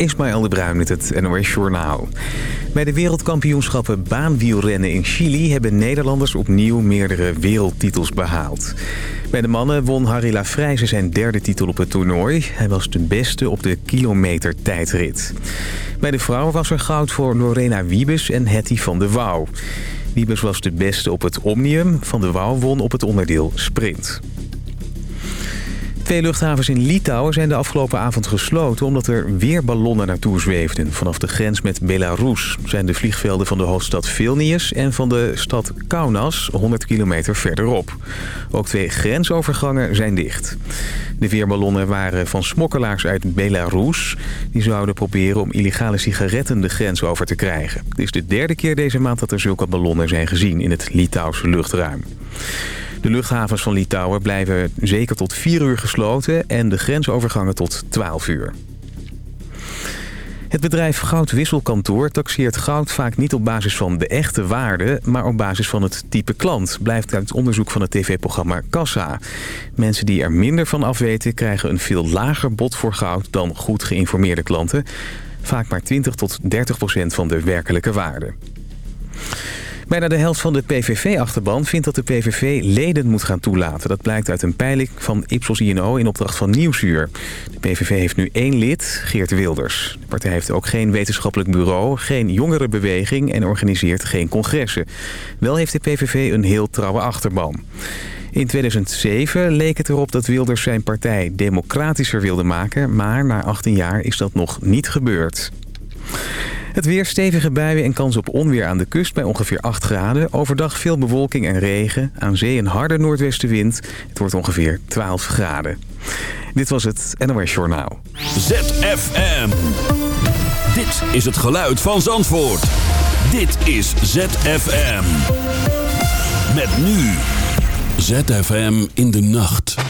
Ismaël de Bruin met het NOS Journaal. Bij de wereldkampioenschappen baanwielrennen in Chili... hebben Nederlanders opnieuw meerdere wereldtitels behaald. Bij de mannen won Harry Lafrijze zijn derde titel op het toernooi. Hij was de beste op de kilometer tijdrit. Bij de vrouwen was er goud voor Lorena Wiebes en Hetty van de Wouw. Wiebes was de beste op het Omnium. Van de Wouw won op het onderdeel Sprint. Twee luchthavens in Litouwen zijn de afgelopen avond gesloten... omdat er weer ballonnen naartoe zweefden. Vanaf de grens met Belarus zijn de vliegvelden van de hoofdstad Vilnius... en van de stad Kaunas 100 kilometer verderop. Ook twee grensovergangen zijn dicht. De weerballonnen waren van smokkelaars uit Belarus. Die zouden proberen om illegale sigaretten de grens over te krijgen. Het is de derde keer deze maand dat er zulke ballonnen zijn gezien... in het Litouwse luchtruim. De luchthavens van Litouwen blijven zeker tot 4 uur gesloten en de grensovergangen tot 12 uur. Het bedrijf Goudwisselkantoor taxeert goud vaak niet op basis van de echte waarde... maar op basis van het type klant, blijft uit onderzoek van het tv-programma Kassa. Mensen die er minder van afweten krijgen een veel lager bod voor goud dan goed geïnformeerde klanten. Vaak maar 20 tot 30 procent van de werkelijke waarde. Bijna de helft van de PVV-achterban vindt dat de PVV leden moet gaan toelaten. Dat blijkt uit een peiling van Ipsos INO in opdracht van Nieuwsuur. De PVV heeft nu één lid, Geert Wilders. De partij heeft ook geen wetenschappelijk bureau, geen jongerenbeweging en organiseert geen congressen. Wel heeft de PVV een heel trouwe achterban. In 2007 leek het erop dat Wilders zijn partij democratischer wilde maken... maar na 18 jaar is dat nog niet gebeurd. Het weer stevige buien en kans op onweer aan de kust bij ongeveer 8 graden. Overdag veel bewolking en regen. Aan zee een harde noordwestenwind. Het wordt ongeveer 12 graden. Dit was het NOS Journaal. ZFM. Dit is het geluid van Zandvoort. Dit is ZFM. Met nu. ZFM in de nacht.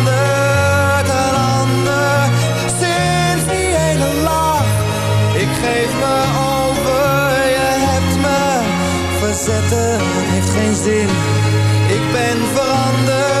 verzetten, het heeft geen zin. Ik ben veranderd,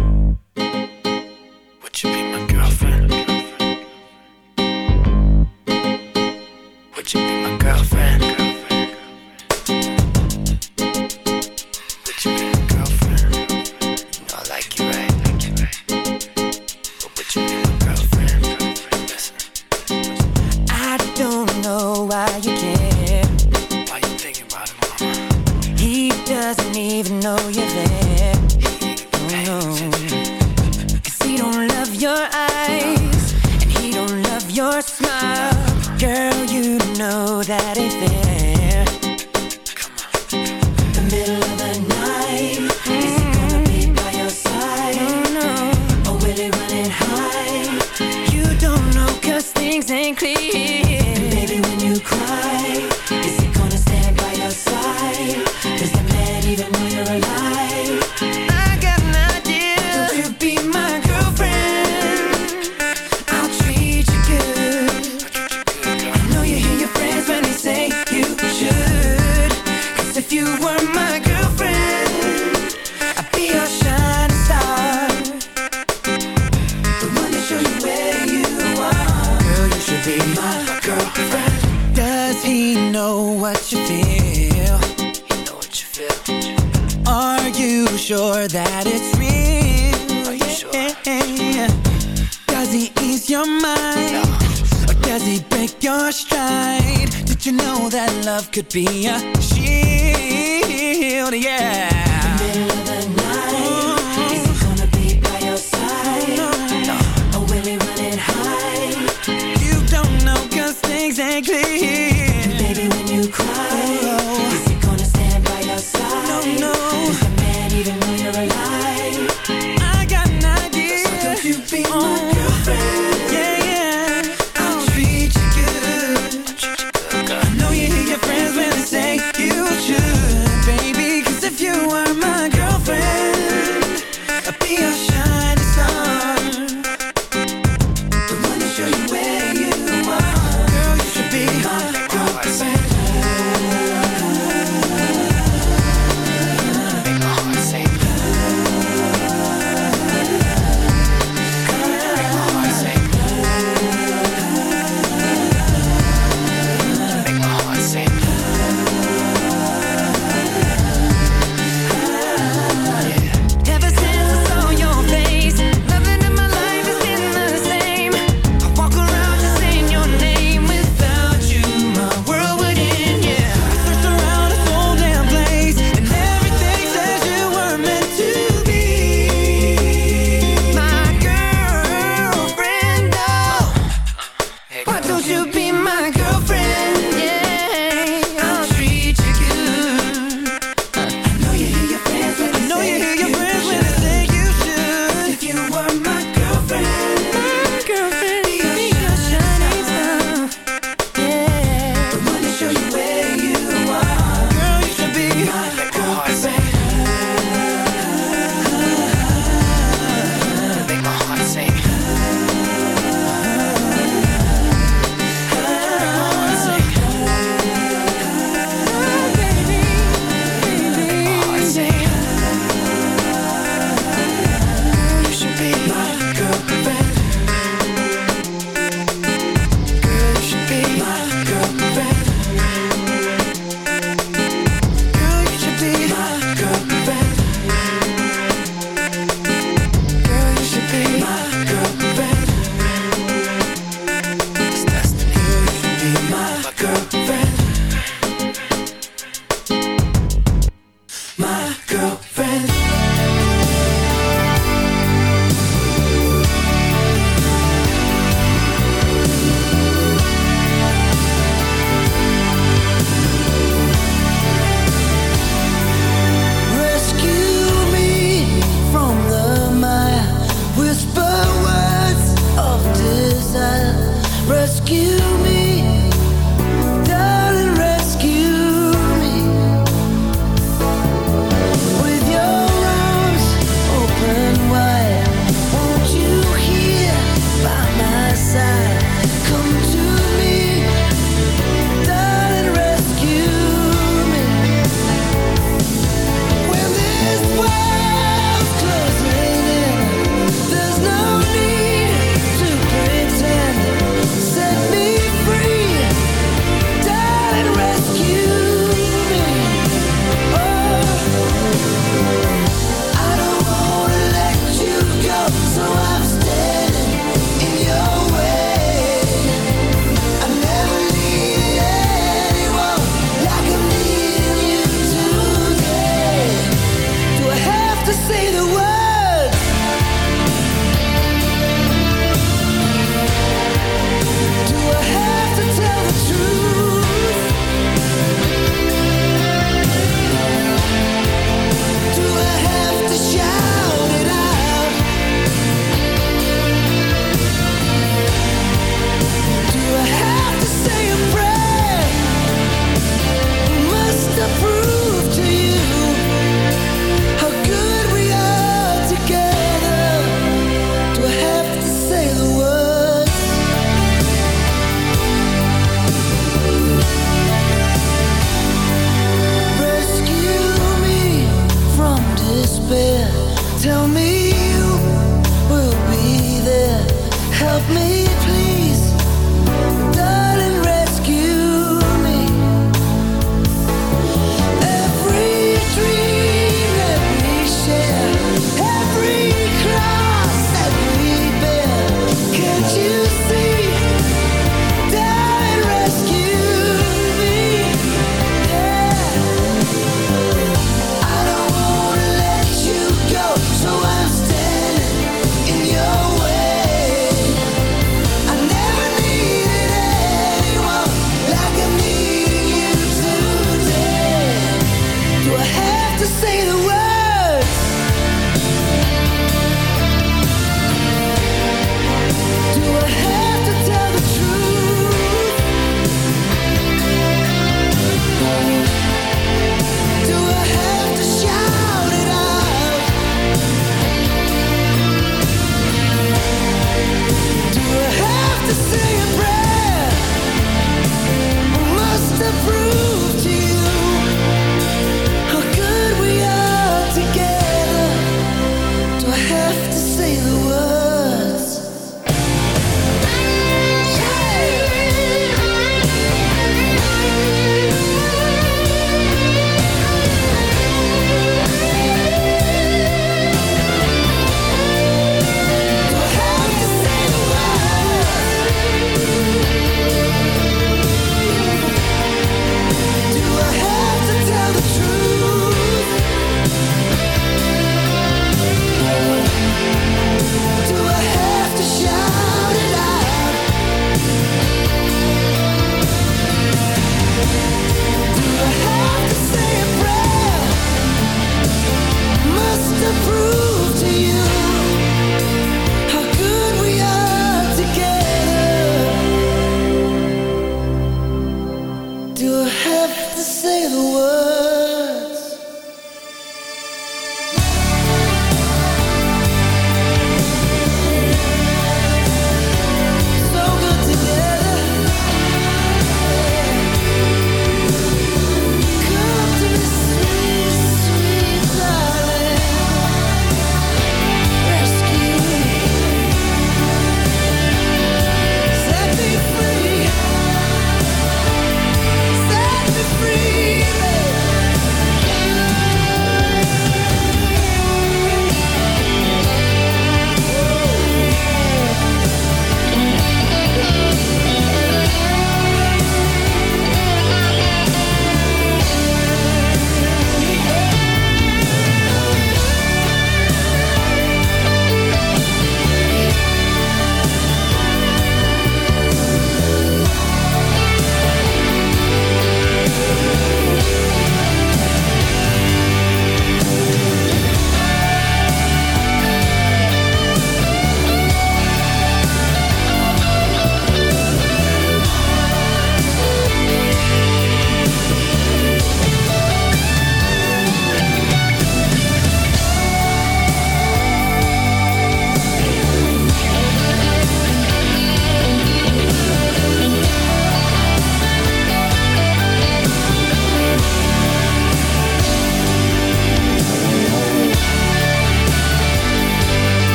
Could be a shield?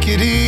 Kitty. it easy.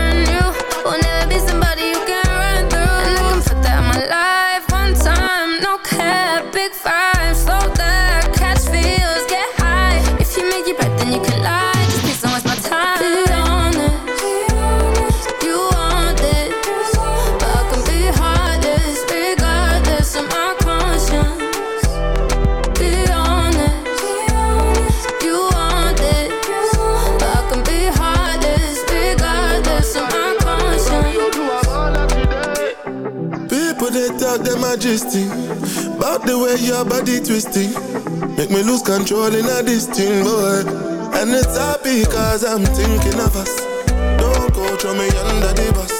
the way your body twisting. Make me lose control in a this boy And it's happy cause I'm thinking of us. Don't go throw me under the bus.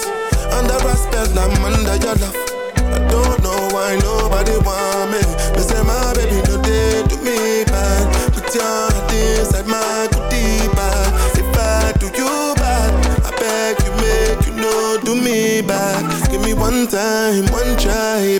Under respect, I'm under your love. I don't know why nobody want me. Me say my baby no day to me bad. Put your heart inside my goodie bag If I do you bad I beg you make you know do me back Give me one time, one try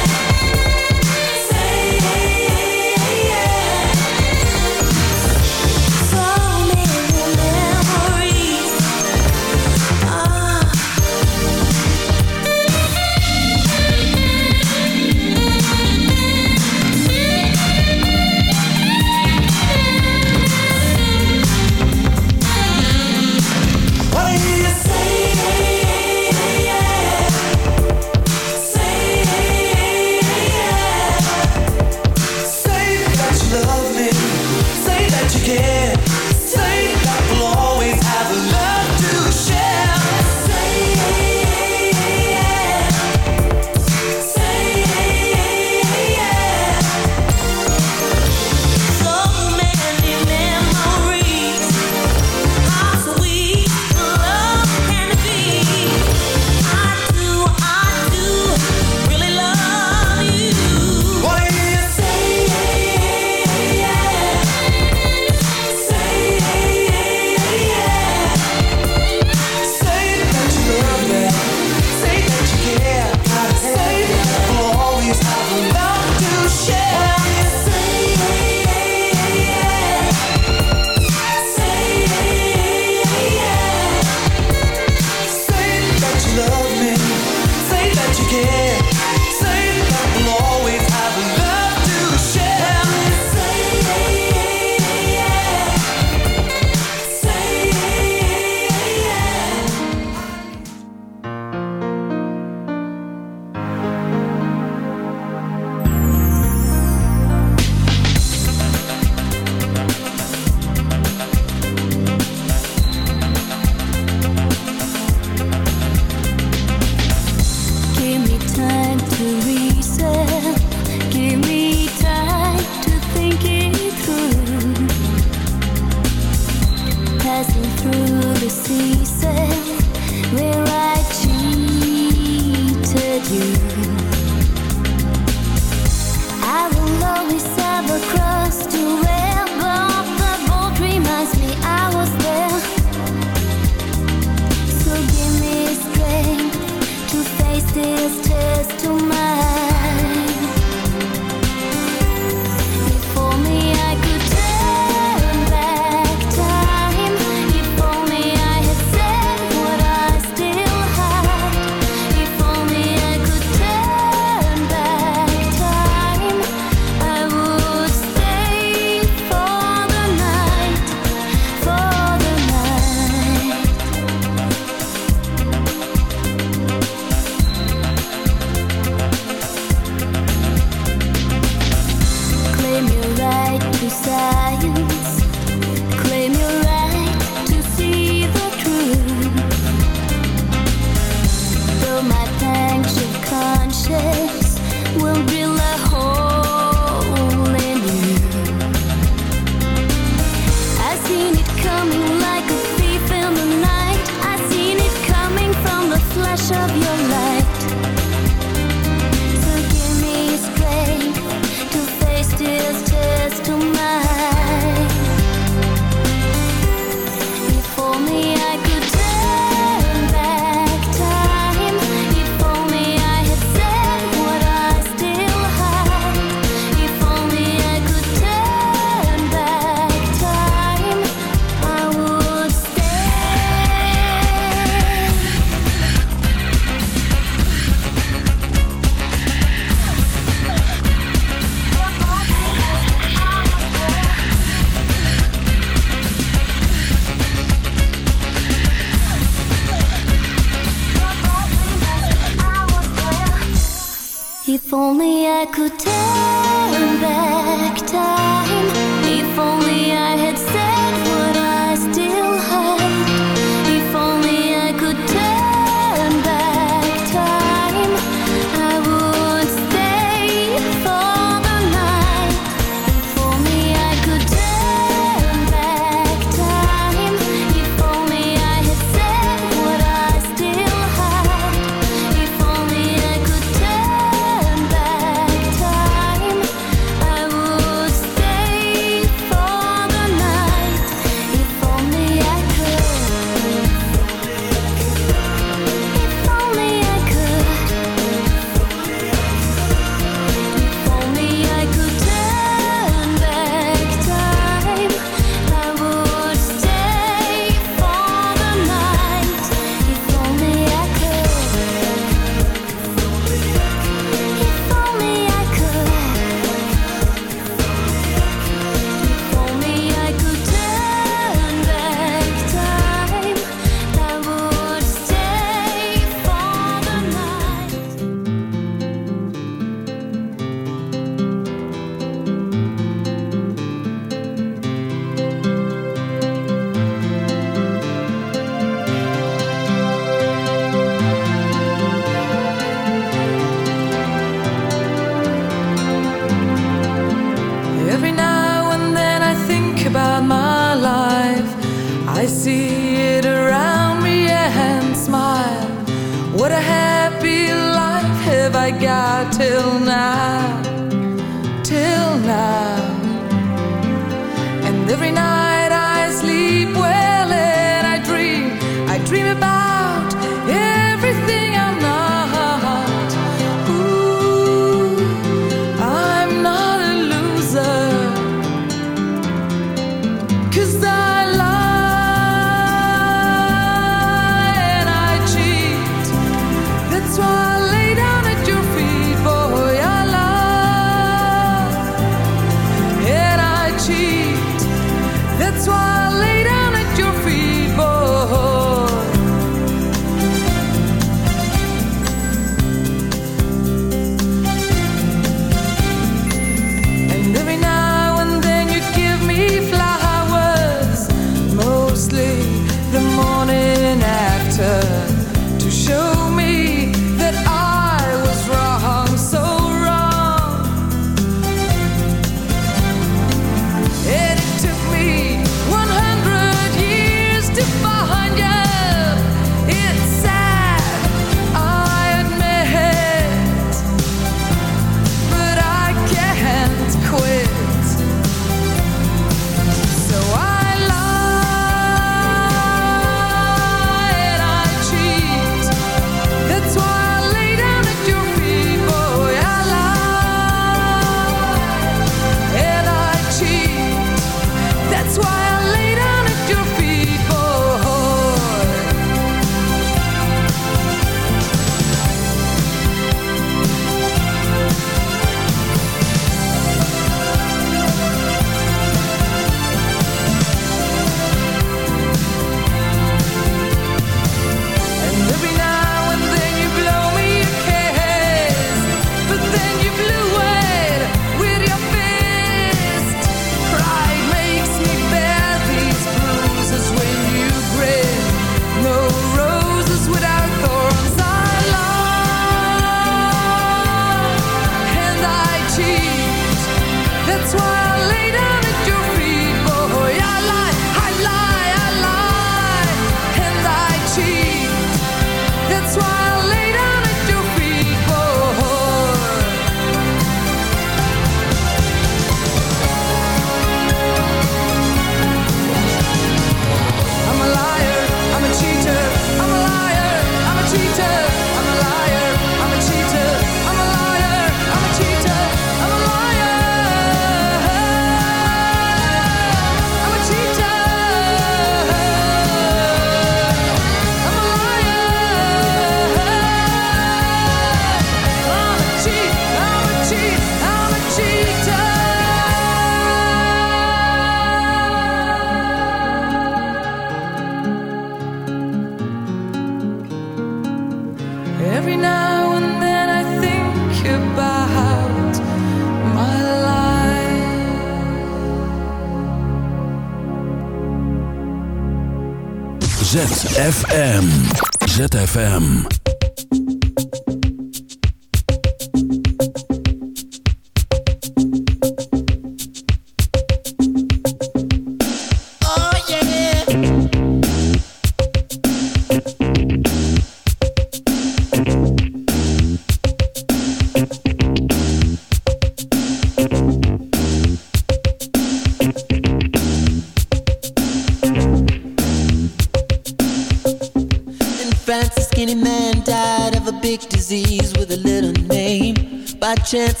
chance.